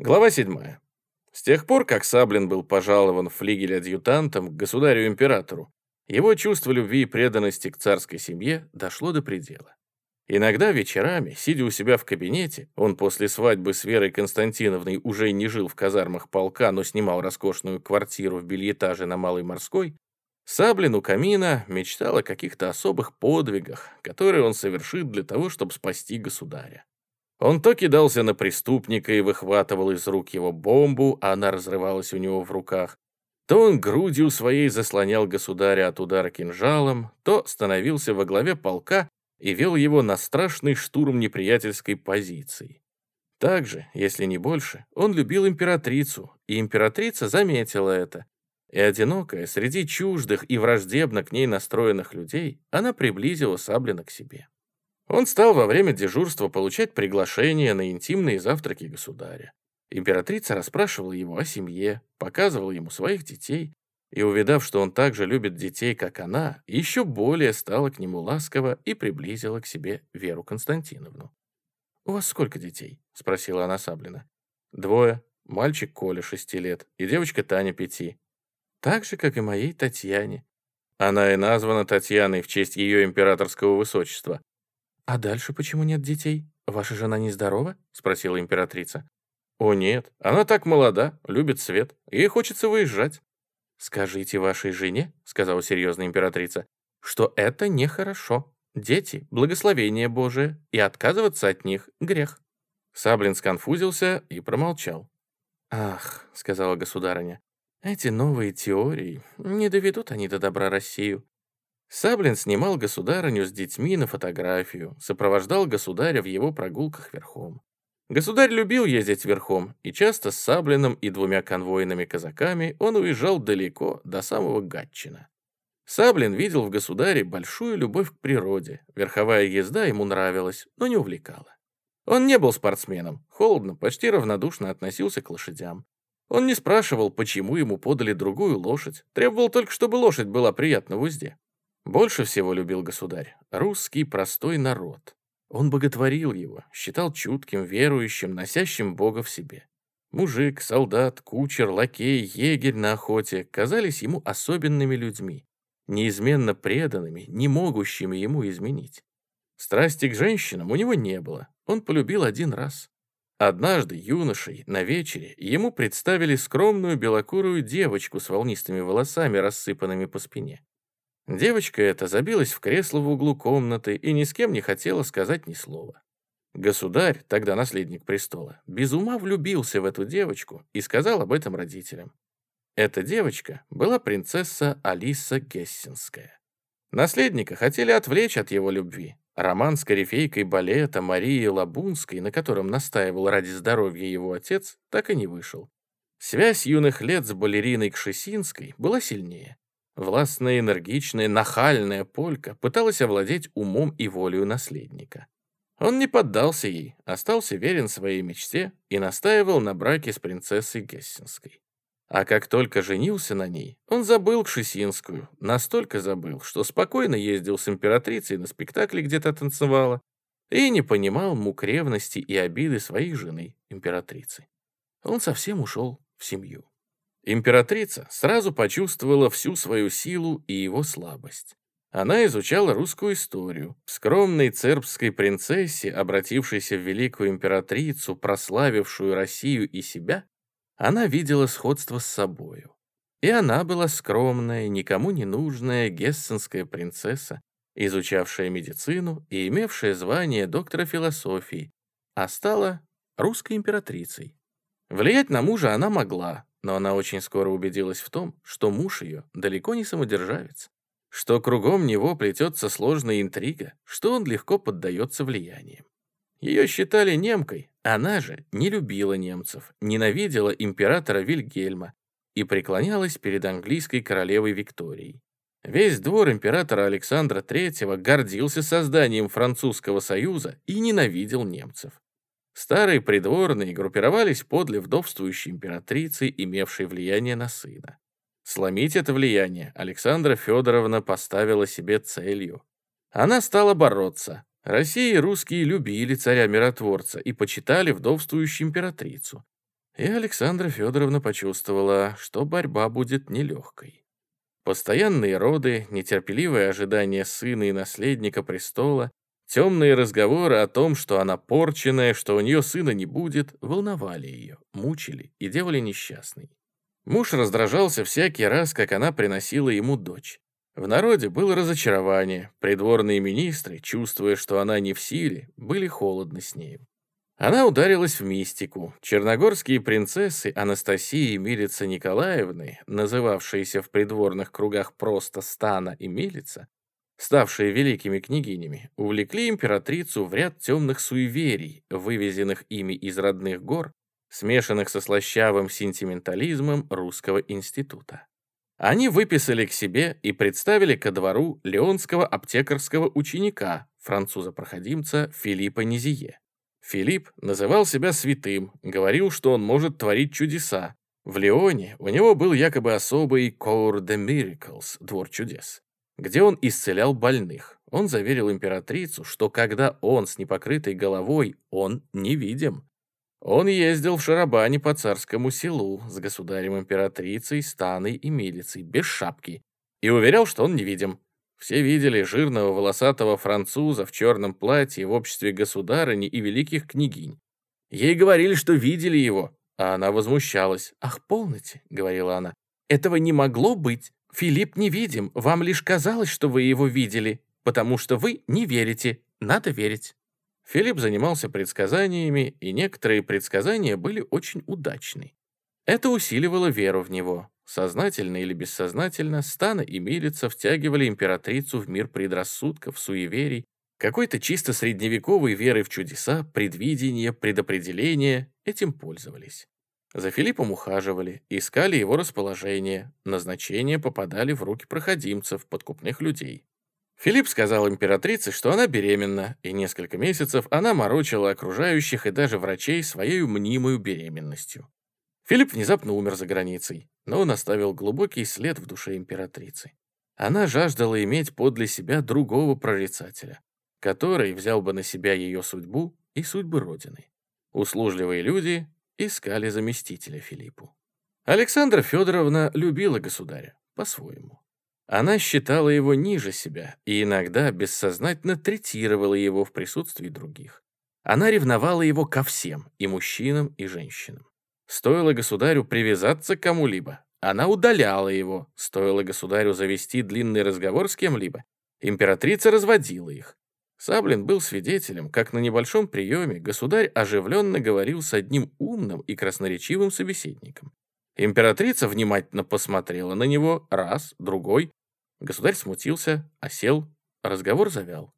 Глава 7. С тех пор, как Саблин был пожалован флигель-адъютантом к государю-императору, его чувство любви и преданности к царской семье дошло до предела. Иногда вечерами, сидя у себя в кабинете, он после свадьбы с Верой Константиновной уже не жил в казармах полка, но снимал роскошную квартиру в бельетаже на Малой Морской, Саблин у камина мечтал о каких-то особых подвигах, которые он совершит для того, чтобы спасти государя. Он то кидался на преступника и выхватывал из рук его бомбу, а она разрывалась у него в руках, то он грудью своей заслонял государя от удара кинжалом, то становился во главе полка и вел его на страшный штурм неприятельской позиции. Также, если не больше, он любил императрицу, и императрица заметила это. И одинокая, среди чуждых и враждебно к ней настроенных людей, она приблизила Саблина к себе. Он стал во время дежурства получать приглашения на интимные завтраки государя. Императрица расспрашивала его о семье, показывала ему своих детей, и, увидав, что он так же любит детей, как она, еще более стала к нему ласково и приблизила к себе Веру Константиновну. «У вас сколько детей?» — спросила она Саблина. «Двое. Мальчик Коля, шести лет, и девочка Таня, пяти. Так же, как и моей Татьяне. Она и названа Татьяной в честь ее императорского высочества. «А дальше почему нет детей? Ваша жена нездорова?» — спросила императрица. «О нет, она так молода, любит свет, ей хочется выезжать». «Скажите вашей жене», — сказала серьезная императрица, «что это нехорошо. Дети — благословение Божие, и отказываться от них — грех». Саблин сконфузился и промолчал. «Ах», — сказала государыня, «эти новые теории, не доведут они до добра Россию. Саблин снимал государыню с детьми на фотографию, сопровождал государя в его прогулках верхом. Государь любил ездить верхом, и часто с Саблиным и двумя конвойными казаками он уезжал далеко, до самого Гатчина. Саблин видел в государе большую любовь к природе, верховая езда ему нравилась, но не увлекала. Он не был спортсменом, холодно, почти равнодушно относился к лошадям. Он не спрашивал, почему ему подали другую лошадь, требовал только, чтобы лошадь была приятна в узде. Больше всего любил государь русский простой народ. Он боготворил его, считал чутким, верующим, носящим Бога в себе. Мужик, солдат, кучер, лакей, егерь на охоте казались ему особенными людьми, неизменно преданными, не могущими ему изменить. Страсти к женщинам у него не было, он полюбил один раз. Однажды юношей на вечере ему представили скромную белокурую девочку с волнистыми волосами, рассыпанными по спине. Девочка эта забилась в кресло в углу комнаты и ни с кем не хотела сказать ни слова. Государь, тогда наследник престола, без ума влюбился в эту девочку и сказал об этом родителям. Эта девочка была принцесса Алиса Гессенская. Наследника хотели отвлечь от его любви. Роман с корифейкой балета Марии Лабунской, на котором настаивал ради здоровья его отец, так и не вышел. Связь юных лет с балериной Кшесинской была сильнее. Властная, энергичная, нахальная полька пыталась овладеть умом и волею наследника. Он не поддался ей, остался верен своей мечте и настаивал на браке с принцессой Гессенской. А как только женился на ней, он забыл Кшесинскую, настолько забыл, что спокойно ездил с императрицей на спектакле где-то танцевала и не понимал мук ревности и обиды своей жены, императрицы. Он совсем ушел в семью. Императрица сразу почувствовала всю свою силу и его слабость. Она изучала русскую историю. Скромной цербской принцессе, обратившейся в великую императрицу, прославившую Россию и себя, она видела сходство с собою. И она была скромная, никому не нужная гессенская принцесса, изучавшая медицину и имевшая звание доктора философии, а стала русской императрицей. Влиять на мужа она могла, но она очень скоро убедилась в том, что муж ее далеко не самодержавец, что кругом него плетется сложная интрига, что он легко поддается влияниям. Ее считали немкой, она же не любила немцев, ненавидела императора Вильгельма и преклонялась перед английской королевой Викторией. Весь двор императора Александра III гордился созданием французского союза и ненавидел немцев. Старые придворные группировались подле вдовствующей императрицы, имевшей влияние на сына. Сломить это влияние Александра Федоровна поставила себе целью. Она стала бороться. Россия и русские любили царя-миротворца и почитали вдовствующую императрицу. И Александра Федоровна почувствовала, что борьба будет нелегкой. Постоянные роды, нетерпеливое ожидание сына и наследника престола, темные разговоры о том, что она порченная, что у нее сына не будет, волновали ее, мучили и делали несчастной. Муж раздражался всякий раз, как она приносила ему дочь. В народе было разочарование, придворные министры, чувствуя, что она не в силе, были холодны с нею. Она ударилась в мистику. Черногорские принцессы Анастасии и Милица Николаевны, называвшиеся в придворных кругах просто Стана и Милица, ставшие великими княгинями, увлекли императрицу в ряд темных суеверий, вывезенных ими из родных гор, смешанных со слащавым сентиментализмом русского института. Они выписали к себе и представили ко двору леонского аптекарского ученика, француза-проходимца Филиппа Низие. Филипп называл себя святым, говорил, что он может творить чудеса. В Леоне у него был якобы особый Cour de Miracles, двор чудес, где он исцелял больных. Он заверил императрицу, что когда он с непокрытой головой, он невидим. Он ездил в шарабане по царскому селу с государем-императрицей, станой и милицей, без шапки, и уверял, что он невидим. Все видели жирного волосатого француза в черном платье в обществе государыни и великих княгинь. Ей говорили, что видели его, а она возмущалась. «Ах, полноте», — говорила она, — «этого не могло быть. Филипп невидим, вам лишь казалось, что вы его видели, потому что вы не верите, надо верить». Филипп занимался предсказаниями, и некоторые предсказания были очень удачны. Это усиливало веру в него. Сознательно или бессознательно, Стана и Милица втягивали императрицу в мир предрассудков, суеверий, какой-то чисто средневековой веры в чудеса, предвидение, предопределение, этим пользовались. За Филиппом ухаживали, искали его расположение, назначения попадали в руки проходимцев, подкупных людей. Филипп сказал императрице, что она беременна, и несколько месяцев она морочила окружающих и даже врачей своей мнимой беременностью. Филипп внезапно умер за границей, но он оставил глубокий след в душе императрицы. Она жаждала иметь подле себя другого прорицателя, который взял бы на себя ее судьбу и судьбы Родины. Услужливые люди искали заместителя Филиппу. Александра Федоровна любила государя по-своему. Она считала его ниже себя и иногда бессознательно третировала его в присутствии других. Она ревновала его ко всем, и мужчинам, и женщинам. Стоило государю привязаться к кому-либо, она удаляла его. Стоило государю завести длинный разговор с кем-либо, императрица разводила их. Саблин был свидетелем, как на небольшом приеме государь оживленно говорил с одним умным и красноречивым собеседником. Императрица внимательно посмотрела на него раз, другой. Государь смутился, осел, разговор завял.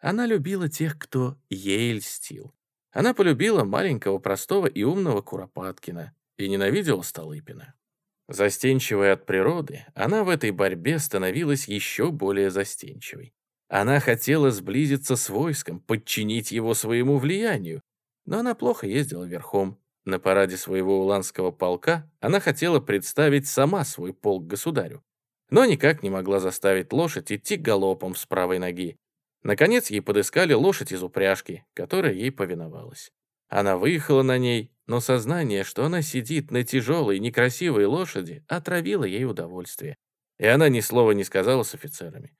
Она любила тех, кто ей льстил. Она полюбила маленького, простого и умного Куропаткина и ненавидела Столыпина. Застенчивая от природы, она в этой борьбе становилась еще более застенчивой. Она хотела сблизиться с войском, подчинить его своему влиянию, но она плохо ездила верхом. На параде своего уланского полка она хотела представить сама свой полк государю, но никак не могла заставить лошадь идти галопом с правой ноги. Наконец ей подыскали лошадь из упряжки, которая ей повиновалась. Она выехала на ней, но сознание, что она сидит на тяжелой, некрасивой лошади, отравило ей удовольствие. И она ни слова не сказала с офицерами.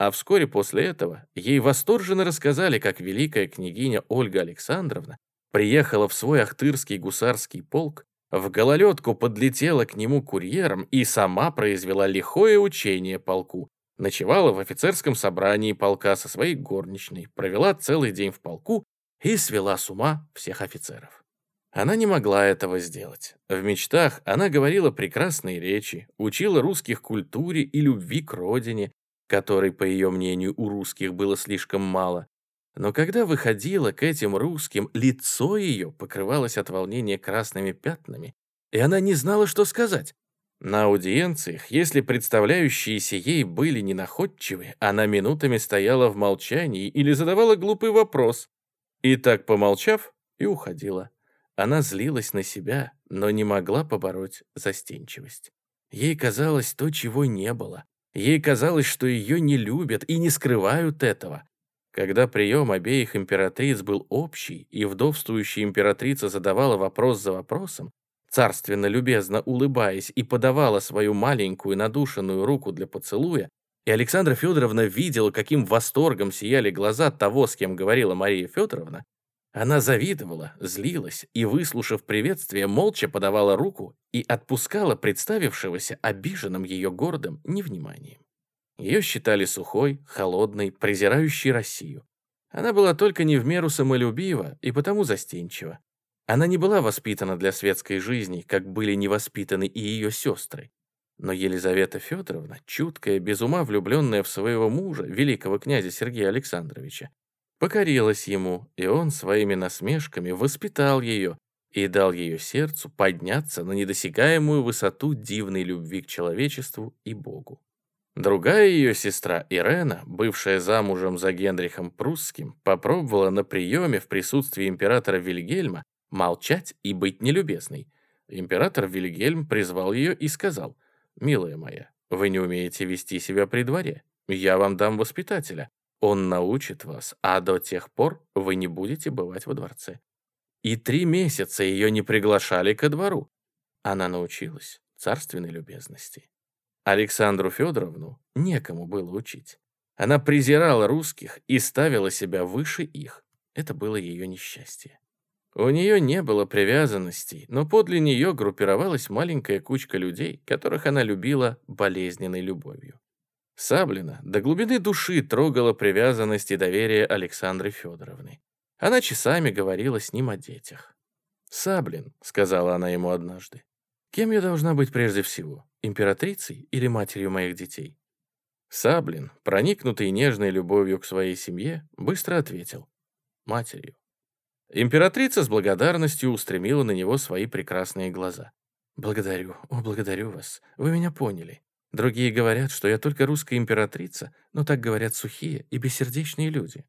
А вскоре после этого ей восторженно рассказали, как великая княгиня Ольга Александровна приехала в свой ахтырский гусарский полк, в гололедку подлетела к нему курьером и сама произвела лихое учение полку, Ночевала в офицерском собрании полка со своей горничной, провела целый день в полку и свела с ума всех офицеров. Она не могла этого сделать. В мечтах она говорила прекрасные речи, учила русских культуре и любви к родине, которой, по ее мнению, у русских было слишком мало. Но когда выходила к этим русским, лицо ее покрывалось от волнения красными пятнами, и она не знала, что сказать. На аудиенциях, если представляющиеся ей были ненаходчивы, она минутами стояла в молчании или задавала глупый вопрос. И так, помолчав, и уходила. Она злилась на себя, но не могла побороть застенчивость. Ей казалось то, чего не было. Ей казалось, что ее не любят и не скрывают этого. Когда прием обеих императриц был общий, и вдовствующая императрица задавала вопрос за вопросом, царственно любезно улыбаясь, и подавала свою маленькую надушенную руку для поцелуя, и Александра Федоровна видела, каким восторгом сияли глаза того, с кем говорила Мария Федоровна, она завидовала, злилась и, выслушав приветствие, молча подавала руку и отпускала представившегося обиженным ее гордым невниманием. Ее считали сухой, холодной, презирающей Россию. Она была только не в меру самолюбива и потому застенчива. Она не была воспитана для светской жизни, как были невоспитаны и ее сестры. Но Елизавета Федоровна, чуткая, без ума влюбленная в своего мужа, великого князя Сергея Александровича, покорилась ему, и он своими насмешками воспитал ее и дал ее сердцу подняться на недосягаемую высоту дивной любви к человечеству и Богу. Другая ее сестра Ирена, бывшая замужем за Генрихом Прусским, попробовала на приеме в присутствии императора Вильгельма молчать и быть нелюбезной. Император Вильгельм призвал ее и сказал, «Милая моя, вы не умеете вести себя при дворе. Я вам дам воспитателя. Он научит вас, а до тех пор вы не будете бывать во дворце. И три месяца ее не приглашали ко двору. Она научилась царственной любезности. Александру Федоровну некому было учить. Она презирала русских и ставила себя выше их. Это было ее несчастье. У нее не было привязанностей, но подле нее группировалась маленькая кучка людей, которых она любила болезненной любовью. Саблина до глубины души трогала привязанность и доверие Александры Федоровны. Она часами говорила с ним о детях. «Саблин», — сказала она ему однажды, — «кем я должна быть прежде всего, императрицей или матерью моих детей?» Саблин, проникнутый нежной любовью к своей семье, быстро ответил «матерью». Императрица с благодарностью устремила на него свои прекрасные глаза. «Благодарю, о, благодарю вас, вы меня поняли. Другие говорят, что я только русская императрица, но так говорят сухие и бессердечные люди.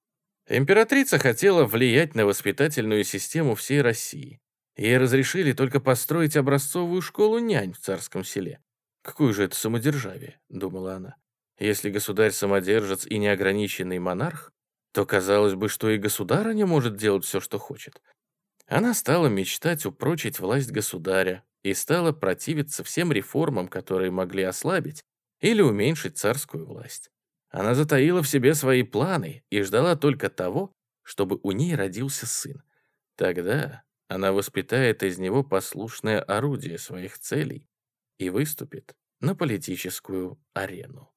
Императрица хотела влиять на воспитательную систему всей России. Ей разрешили только построить образцовую школу нянь в царском селе. «Какое же это самодержавие?» — думала она. «Если государь самодержец и неограниченный монарх, то казалось бы, что и государыня может делать все, что хочет. Она стала мечтать упрочить власть государя и стала противиться всем реформам, которые могли ослабить или уменьшить царскую власть. Она затаила в себе свои планы и ждала только того, чтобы у ней родился сын. Тогда она воспитает из него послушное орудие своих целей и выступит на политическую арену.